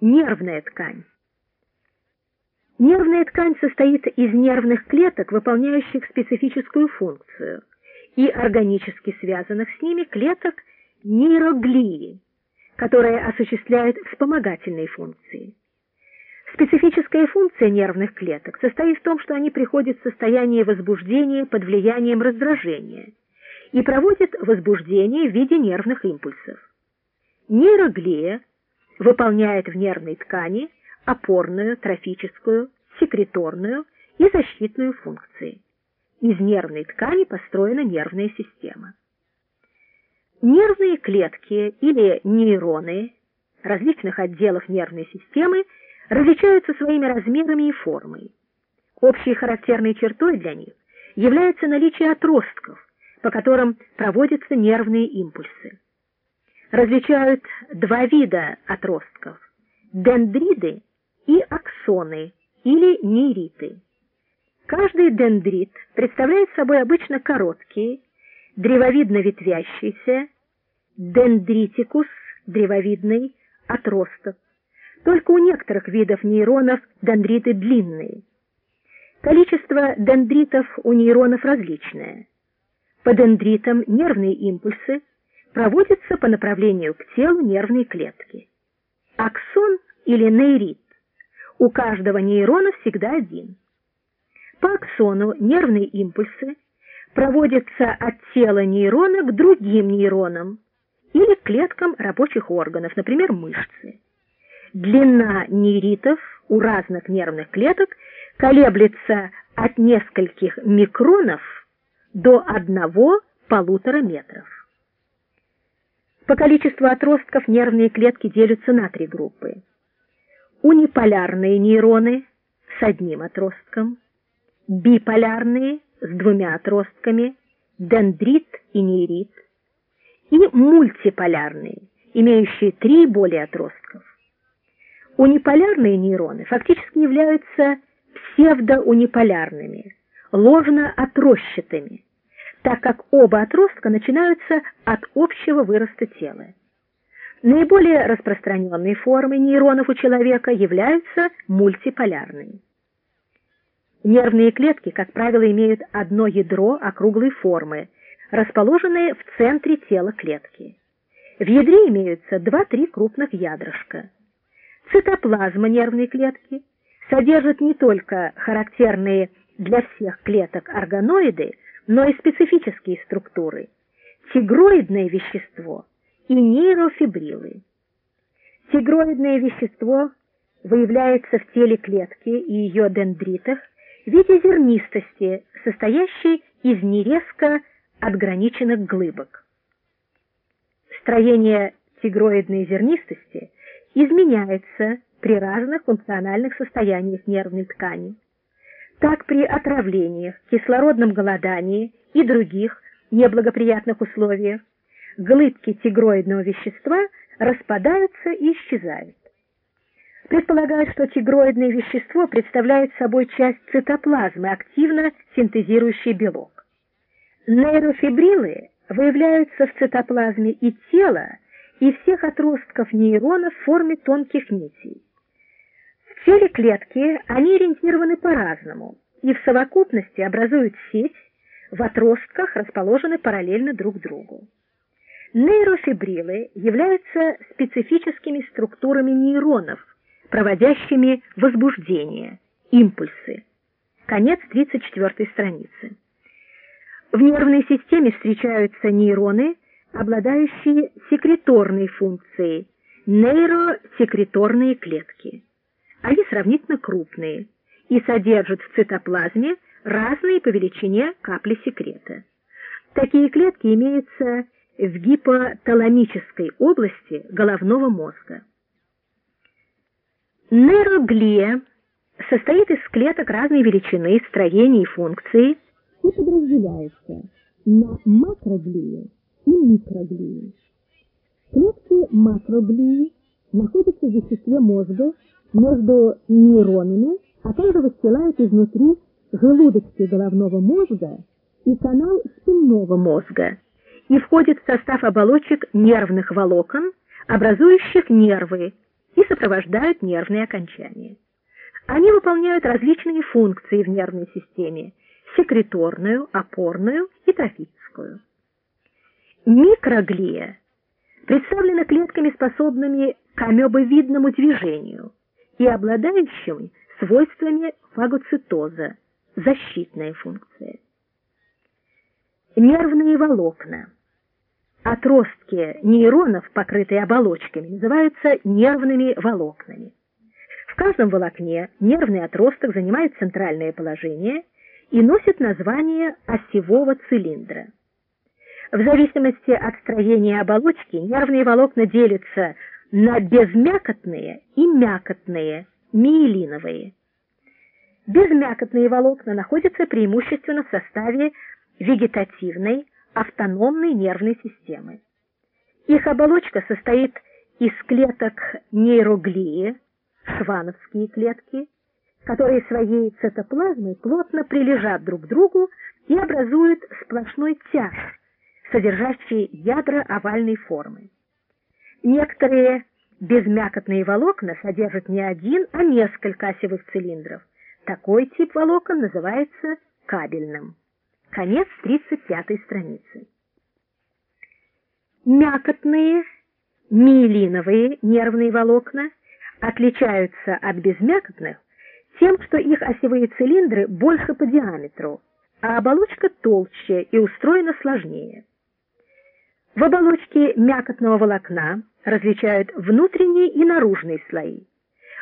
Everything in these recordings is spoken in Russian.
Нервная ткань. Нервная ткань состоит из нервных клеток, выполняющих специфическую функцию, и органически связанных с ними клеток нейроглии, которые осуществляют вспомогательные функции. Специфическая функция нервных клеток состоит в том, что они приходят в состояние возбуждения под влиянием раздражения и проводят возбуждение в виде нервных импульсов. Нейроглия выполняет в нервной ткани опорную, трофическую, секреторную и защитную функции. Из нервной ткани построена нервная система. Нервные клетки или нейроны различных отделов нервной системы различаются своими размерами и формой. Общей характерной чертой для них является наличие отростков, по которым проводятся нервные импульсы. Различают два вида отростков – дендриды и аксоны или нейриты. Каждый дендрит представляет собой обычно короткий, древовидно ветвящийся, дендритикус, древовидный, отросток. Только у некоторых видов нейронов дендриты длинные. Количество дендритов у нейронов различное. По дендритам нервные импульсы проводятся по направлению к телу нервной клетки. Аксон или нейрит у каждого нейрона всегда один. По аксону нервные импульсы проводятся от тела нейрона к другим нейронам или клеткам рабочих органов, например, мышцы. Длина нейритов у разных нервных клеток колеблется от нескольких микронов до одного-полутора метров. По количеству отростков нервные клетки делятся на три группы. Униполярные нейроны с одним отростком, биполярные с двумя отростками, дендрит и нейрит, и мультиполярные, имеющие три и более отростков. Униполярные нейроны фактически являются псевдоуниполярными, ложно-отросчатыми, так как оба отростка начинаются от общего выроста тела. Наиболее распространенной формой нейронов у человека являются мультиполярные. Нервные клетки, как правило, имеют одно ядро округлой формы, расположенное в центре тела клетки. В ядре имеются 2-3 крупных ядрышка. Цитоплазма нервной клетки содержит не только характерные для всех клеток органоиды, но и специфические структуры – тигроидное вещество и нейрофибрилы. Тигроидное вещество выявляется в теле клетки и ее дендритах в виде зернистости, состоящей из нерезко отграниченных глыбок. Строение тигроидной зернистости изменяется при разных функциональных состояниях нервной ткани. Так при отравлениях, кислородном голодании и других неблагоприятных условиях глыбки тигроидного вещества распадаются и исчезают. Предполагают, что тигроидное вещество представляет собой часть цитоплазмы, активно синтезирующей белок. Нейрофибрилы выявляются в цитоплазме и тела, и всех отростков нейронов в форме тонких нитей. В теле клетки они ориентированы по-разному и в совокупности образуют сеть, в отростках расположены параллельно друг другу. Нейрофибрилы являются специфическими структурами нейронов, проводящими возбуждение, импульсы. Конец 34 страницы. В нервной системе встречаются нейроны, обладающие секреторной функцией, нейросекреторные клетки. Они сравнительно крупные и содержат в цитоплазме разные по величине капли секрета. Такие клетки имеются в гипоталамической области головного мозга. Нейроглия состоит из клеток разной величины, строения и функции и подразделяется на макроглии и микроглии. Клетки макроглии находятся в веществе мозга между нейронами, а также выстилают изнутри желудочки головного мозга и канал спинного мозга и входят в состав оболочек нервных волокон, образующих нервы, и сопровождают нервные окончания. Они выполняют различные функции в нервной системе – секреторную, опорную и трофическую. Микроглия представлена клетками, способными к амебовидному движению и обладающими свойствами фагоцитоза, защитная функция. Нервные волокна. Отростки нейронов, покрытые оболочками, называются нервными волокнами. В каждом волокне нервный отросток занимает центральное положение и носит название осевого цилиндра. В зависимости от строения оболочки нервные волокна делятся на безмякотные и мякотные, миелиновые. Безмякотные волокна находятся преимущественно в составе вегетативной, автономной нервной системы. Их оболочка состоит из клеток нейроглии, швановские клетки, которые своей цитоплазмой плотно прилежат друг к другу и образуют сплошной тяж, содержащий ядра овальной формы. Некоторые безмякотные волокна содержат не один, а несколько осевых цилиндров. Такой тип волокон называется кабельным. Конец 35 страницы. Мякотные, миелиновые нервные волокна отличаются от безмякотных тем, что их осевые цилиндры больше по диаметру, а оболочка толще и устроена сложнее. В оболочке мякотного волокна различают внутренний и наружный слои.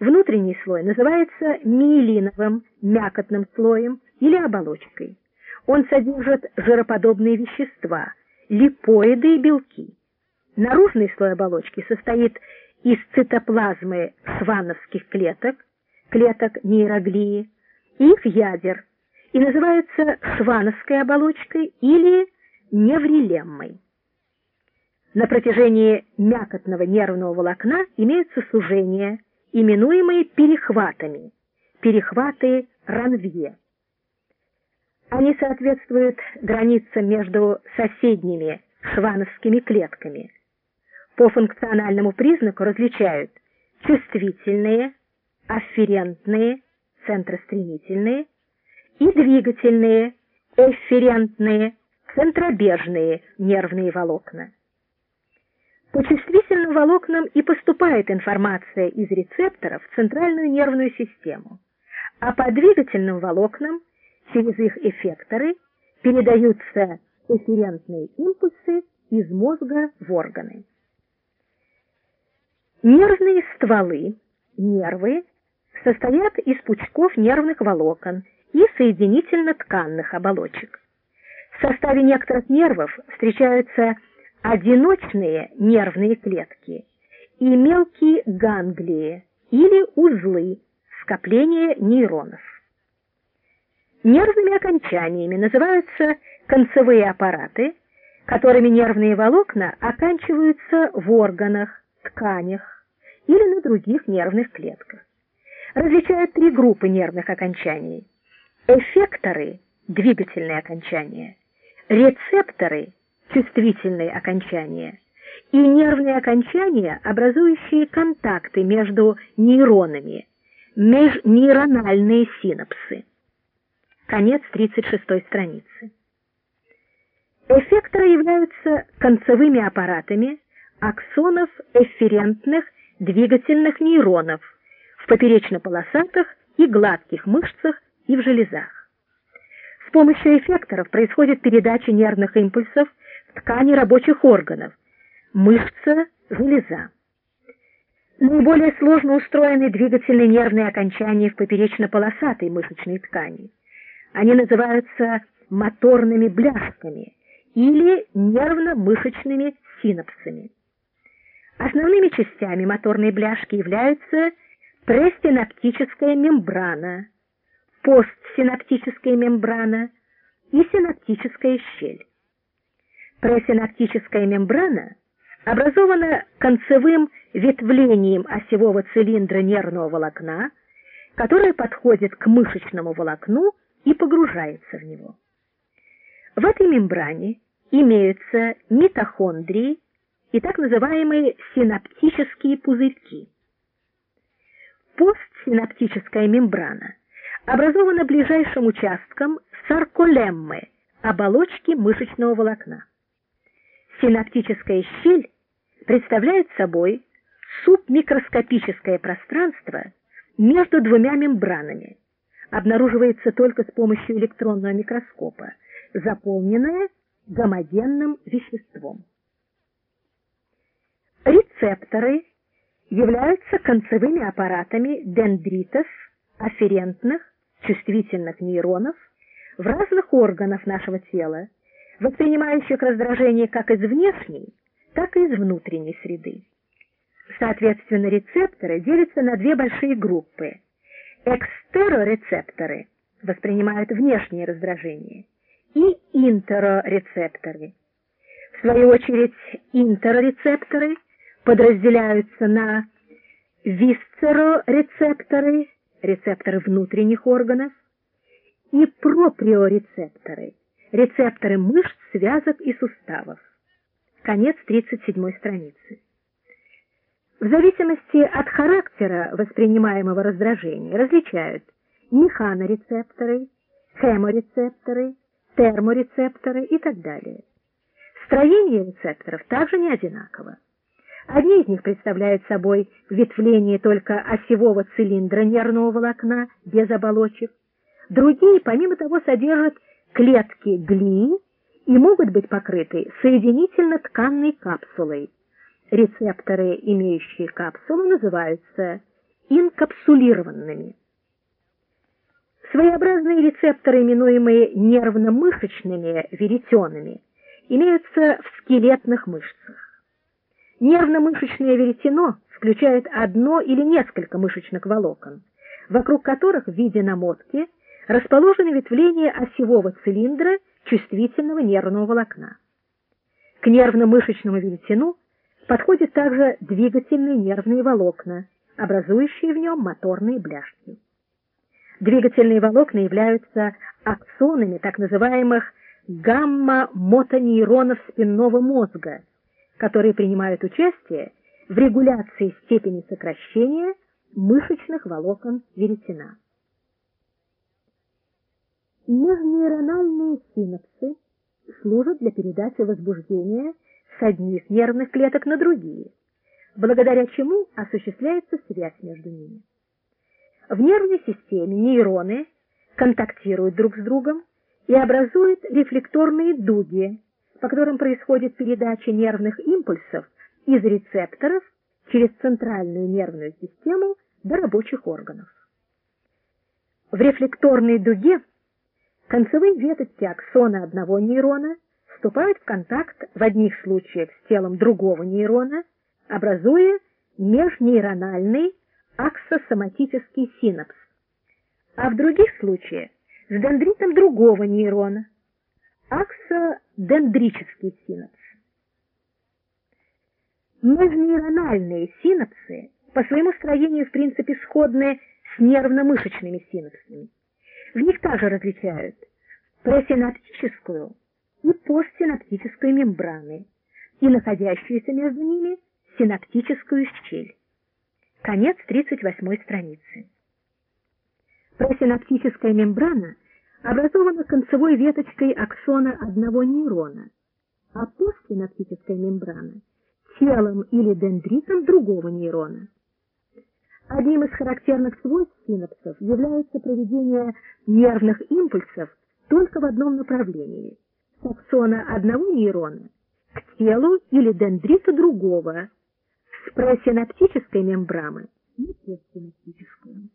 Внутренний слой называется миелиновым мякотным слоем или оболочкой. Он содержит жироподобные вещества, липоиды и белки. Наружный слой оболочки состоит из цитоплазмы швановских клеток, клеток нейроглии и их ядер, и называется швановской оболочкой или неврилеммой. На протяжении мякотного нервного волокна имеются сужения, именуемые перехватами, перехваты Ранвье. Они соответствуют границам между соседними швановскими клетками. По функциональному признаку различают чувствительные, афферентные, центростремительные и двигательные, эфферентные, центробежные нервные волокна. По чувствительным волокнам и поступает информация из рецепторов в центральную нервную систему, а по двигательным волокнам через их эффекторы передаются эфферентные импульсы из мозга в органы. Нервные стволы, нервы, состоят из пучков нервных волокон и соединительно-тканных оболочек. В составе некоторых нервов встречаются одиночные нервные клетки и мелкие ганглии или узлы, скопления нейронов. Нервными окончаниями называются концевые аппараты, которыми нервные волокна оканчиваются в органах, тканях или на других нервных клетках. Различают три группы нервных окончаний. Эффекторы – двигательные окончания, рецепторы чувствительные окончания, и нервные окончания, образующие контакты между нейронами, межнейрональные синапсы. Конец 36 страницы. Эффекторы являются концевыми аппаратами аксонов эфферентных двигательных нейронов в поперечно-полосатых и гладких мышцах и в железах. С помощью эффекторов происходит передача нервных импульсов ткани рабочих органов, мышца, железа. Наиболее сложно устроены двигательные нервные окончания в поперечно-полосатой мышечной ткани. Они называются моторными бляшками или нервно-мышечными синапсами. Основными частями моторной бляшки являются пресинаптическая мембрана, постсинаптическая мембрана и синаптическая щель. Пресинаптическая мембрана образована концевым ветвлением осевого цилиндра нервного волокна, которое подходит к мышечному волокну и погружается в него. В этой мембране имеются митохондрии и так называемые синаптические пузырьки. Постсинаптическая мембрана образована ближайшим участком сарколеммы, оболочки мышечного волокна. Синаптическая щель представляет собой субмикроскопическое пространство между двумя мембранами, обнаруживается только с помощью электронного микроскопа, заполненное гомогенным веществом. Рецепторы являются концевыми аппаратами дендритов, афферентных, чувствительных нейронов в разных органах нашего тела, воспринимающих раздражение как из внешней, так и из внутренней среды. Соответственно, рецепторы делятся на две большие группы. Экстерорецепторы воспринимают внешние раздражения и интерорецепторы. В свою очередь, интерорецепторы подразделяются на висцерорецепторы, рецепторы внутренних органов, и проприорецепторы, рецепторы мышц, связок и суставов. Конец 37 страницы. В зависимости от характера воспринимаемого раздражения различают механорецепторы, хеморецепторы, терморецепторы и так далее. Строение рецепторов также не одинаково. Одни из них представляют собой ветвление только осевого цилиндра нервного волокна без оболочек, другие, помимо того, содержат клетки глии и могут быть покрыты соединительно-тканной капсулой. Рецепторы, имеющие капсулу, называются инкапсулированными. Своеобразные рецепторы, именуемые нервно-мышечными веретенами, имеются в скелетных мышцах. Нервно-мышечное веретено включает одно или несколько мышечных волокон, вокруг которых в виде намотки расположены ветвления осевого цилиндра чувствительного нервного волокна. К нервно-мышечному веретену подходят также двигательные нервные волокна, образующие в нем моторные бляшки. Двигательные волокна являются аксонами так называемых гамма-мотонейронов спинного мозга, которые принимают участие в регуляции степени сокращения мышечных волокон веретена. Межнейрональные синапсы служат для передачи возбуждения с одних нервных клеток на другие, благодаря чему осуществляется связь между ними. В нервной системе нейроны контактируют друг с другом и образуют рефлекторные дуги, по которым происходит передача нервных импульсов из рецепторов через центральную нервную систему до рабочих органов. В рефлекторной дуге концевые веточки аксона одного нейрона вступают в контакт в одних случаях с телом другого нейрона, образуя межнейрональный аксосоматический синапс, а в других случаях с дендритом другого нейрона, аксодендрический синапс. Межнейрональные синапсы по своему строению в принципе сходны с нервно-мышечными синапсами. В них также различают пресинаптическую и постсинаптическую мембраны и находящуюся между ними синаптическую щель. Конец 38 страницы. Просинаптическая мембрана образована концевой веточкой аксона одного нейрона, а постсинаптическая мембрана – телом или дендритом другого нейрона. Одним из характерных свойств синапсов является проведение нервных импульсов только в одном направлении – с аксона одного нейрона к телу или дендриту другого – с просинаптической мембраны и постсинаптическую.